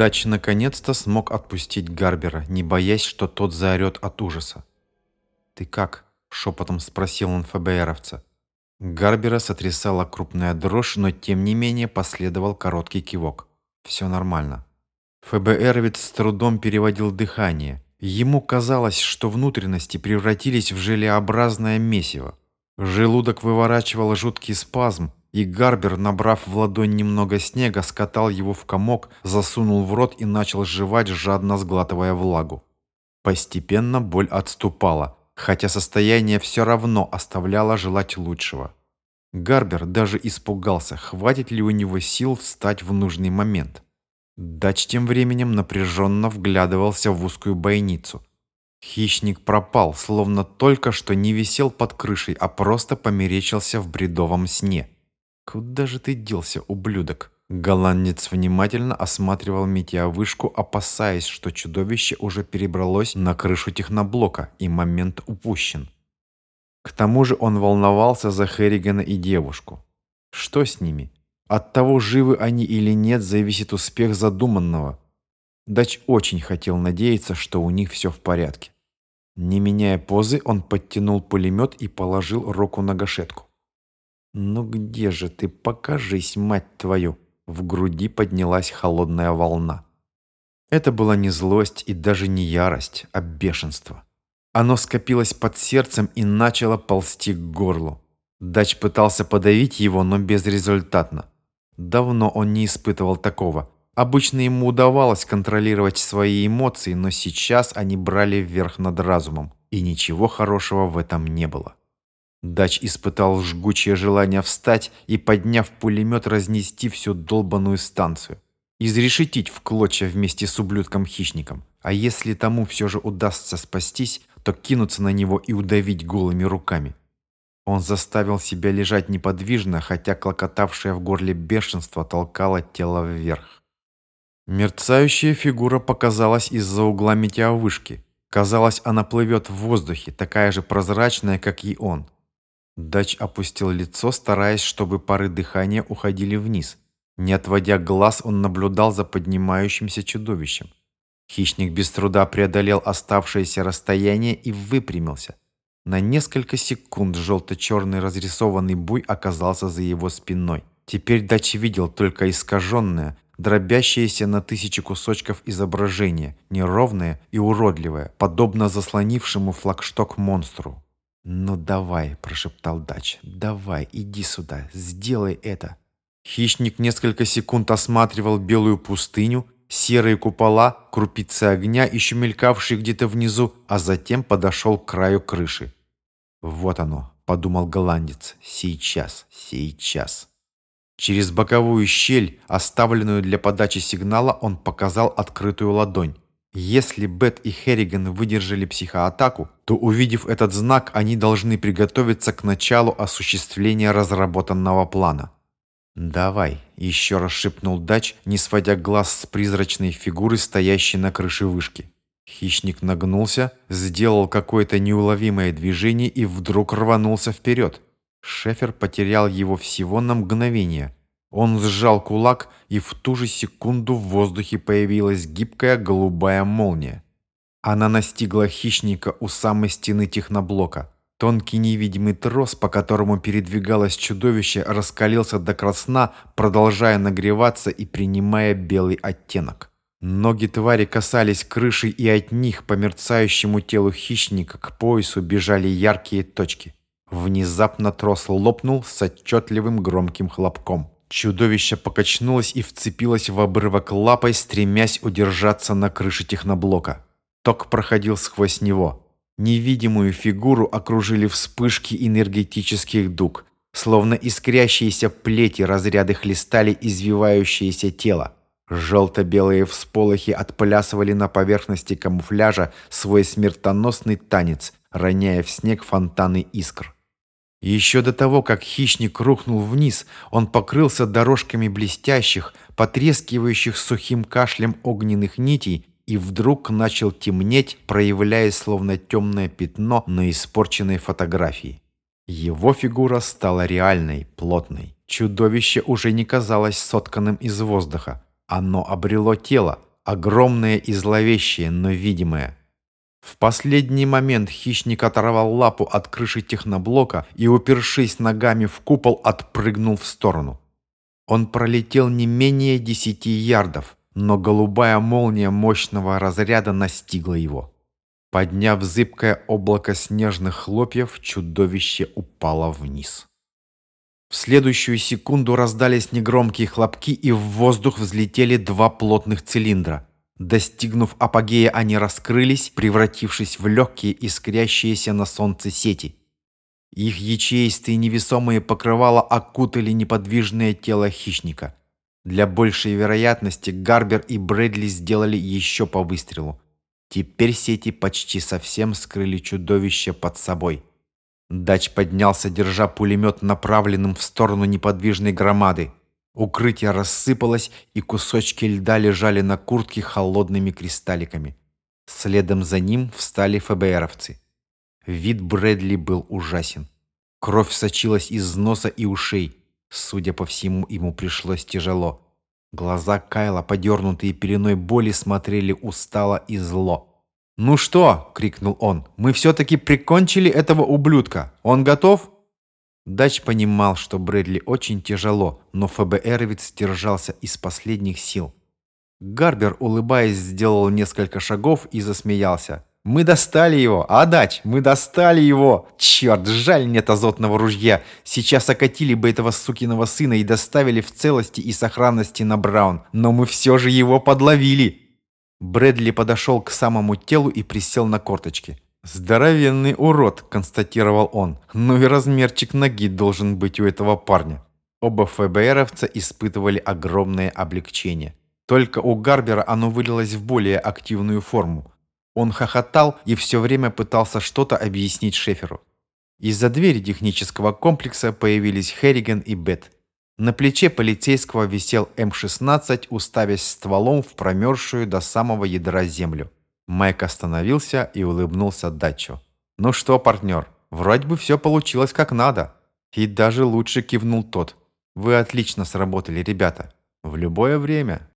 Дач наконец-то смог отпустить Гарбера, не боясь, что тот заорет от ужаса. «Ты как?» – шепотом спросил он ФБРовца. Гарбера сотрясала крупная дрожь, но тем не менее последовал короткий кивок. «Все нормально». ФБРовец с трудом переводил дыхание. Ему казалось, что внутренности превратились в желеобразное месиво. Желудок выворачивал жуткий спазм, и Гарбер, набрав в ладонь немного снега, скатал его в комок, засунул в рот и начал жевать, жадно сглатывая влагу. Постепенно боль отступала, хотя состояние все равно оставляло желать лучшего. Гарбер даже испугался, хватит ли у него сил встать в нужный момент. Дач тем временем напряженно вглядывался в узкую бойницу. Хищник пропал, словно только что не висел под крышей, а просто померечился в бредовом сне. «Куда же ты делся, ублюдок?» Голландец внимательно осматривал метеовышку, опасаясь, что чудовище уже перебралось на крышу техноблока, и момент упущен. К тому же он волновался за Херригана и девушку. Что с ними? От того, живы они или нет, зависит успех задуманного. Дач очень хотел надеяться, что у них все в порядке. Не меняя позы, он подтянул пулемет и положил руку на гашетку. «Ну где же ты? Покажись, мать твою!» В груди поднялась холодная волна. Это была не злость и даже не ярость, а бешенство. Оно скопилось под сердцем и начало ползти к горлу. Дач пытался подавить его, но безрезультатно. Давно он не испытывал такого. Обычно ему удавалось контролировать свои эмоции, но сейчас они брали вверх над разумом, и ничего хорошего в этом не было. Дач испытал жгучее желание встать и, подняв пулемет, разнести всю долбанную станцию. Изрешетить в клочья вместе с ублюдком-хищником. А если тому все же удастся спастись, то кинуться на него и удавить голыми руками. Он заставил себя лежать неподвижно, хотя клокотавшее в горле бешенство толкало тело вверх. Мерцающая фигура показалась из-за угла метеовышки. Казалось, она плывет в воздухе, такая же прозрачная, как и он. Дач опустил лицо, стараясь, чтобы пары дыхания уходили вниз. Не отводя глаз, он наблюдал за поднимающимся чудовищем. Хищник без труда преодолел оставшееся расстояние и выпрямился. На несколько секунд желто-черный разрисованный буй оказался за его спиной. Теперь Дач видел только искаженное, дробящееся на тысячи кусочков изображение, неровное и уродливое, подобно заслонившему флагшток монстру. «Ну давай», – прошептал Дач, – «давай, иди сюда, сделай это». Хищник несколько секунд осматривал белую пустыню, серые купола, крупицы огня, еще мелькавшие где-то внизу, а затем подошел к краю крыши. «Вот оно», – подумал голландец, – «сейчас, сейчас». Через боковую щель, оставленную для подачи сигнала, он показал открытую ладонь. Если Бет и Херриган выдержали психоатаку, то увидев этот знак, они должны приготовиться к началу осуществления разработанного плана. «Давай», – еще раз шепнул Дач, не сводя глаз с призрачной фигуры, стоящей на крыше вышки. Хищник нагнулся, сделал какое-то неуловимое движение и вдруг рванулся вперед. Шефер потерял его всего на мгновение – он сжал кулак, и в ту же секунду в воздухе появилась гибкая голубая молния. Она настигла хищника у самой стены техноблока. Тонкий невидимый трос, по которому передвигалось чудовище, раскалился до красна, продолжая нагреваться и принимая белый оттенок. Ноги твари касались крыши, и от них по мерцающему телу хищника к поясу бежали яркие точки. Внезапно трос лопнул с отчетливым громким хлопком. Чудовище покачнулось и вцепилось в обрывок лапой, стремясь удержаться на крыше техноблока. Ток проходил сквозь него. Невидимую фигуру окружили вспышки энергетических дуг. Словно искрящиеся плети разряды хлестали извивающееся тело. Желто-белые всполохи отплясывали на поверхности камуфляжа свой смертоносный танец, роняя в снег фонтаны искр. Еще до того, как хищник рухнул вниз, он покрылся дорожками блестящих, потрескивающих сухим кашлем огненных нитей и вдруг начал темнеть, проявляясь словно темное пятно на испорченной фотографии. Его фигура стала реальной, плотной. Чудовище уже не казалось сотканным из воздуха. Оно обрело тело, Огромное и зловещее, но видимое. В последний момент хищник оторвал лапу от крыши техноблока и, упершись ногами в купол, отпрыгнул в сторону. Он пролетел не менее десяти ярдов, но голубая молния мощного разряда настигла его. Подняв зыбкое облако снежных хлопьев, чудовище упало вниз. В следующую секунду раздались негромкие хлопки, и в воздух взлетели два плотных цилиндра. Достигнув апогея, они раскрылись, превратившись в легкие, искрящиеся на солнце сети. Их ячеистые невесомые покрывала окутали неподвижное тело хищника. Для большей вероятности Гарбер и Брэдли сделали еще по выстрелу. Теперь сети почти совсем скрыли чудовище под собой. Дач поднялся, держа пулемет направленным в сторону неподвижной громады. Укрытие рассыпалось, и кусочки льда лежали на куртке холодными кристалликами. Следом за ним встали ФБРовцы. Вид Брэдли был ужасен. Кровь сочилась из носа и ушей. Судя по всему, ему пришлось тяжело. Глаза Кайла, подернутые пеленой боли, смотрели устало и зло. «Ну что?» — крикнул он. «Мы все-таки прикончили этого ублюдка. Он готов?» Дач понимал, что Брэдли очень тяжело, но ФБРовец держался из последних сил. Гарбер, улыбаясь, сделал несколько шагов и засмеялся. «Мы достали его! А, Дач, мы достали его! Черт, жаль нет азотного ружья! Сейчас окатили бы этого сукиного сына и доставили в целости и сохранности на Браун, но мы все же его подловили!» Брэдли подошел к самому телу и присел на корточки. «Здоровенный урод», – констатировал он. «Ну и размерчик ноги должен быть у этого парня». Оба ФБРовца испытывали огромное облегчение. Только у Гарбера оно вылилось в более активную форму. Он хохотал и все время пытался что-то объяснить Шеферу. Из-за двери технического комплекса появились Херриган и Бет. На плече полицейского висел М-16, уставясь стволом в промерзшую до самого ядра землю. Майк остановился и улыбнулся Датчу. «Ну что, партнер, вроде бы все получилось как надо». И даже лучше кивнул тот. «Вы отлично сработали, ребята. В любое время.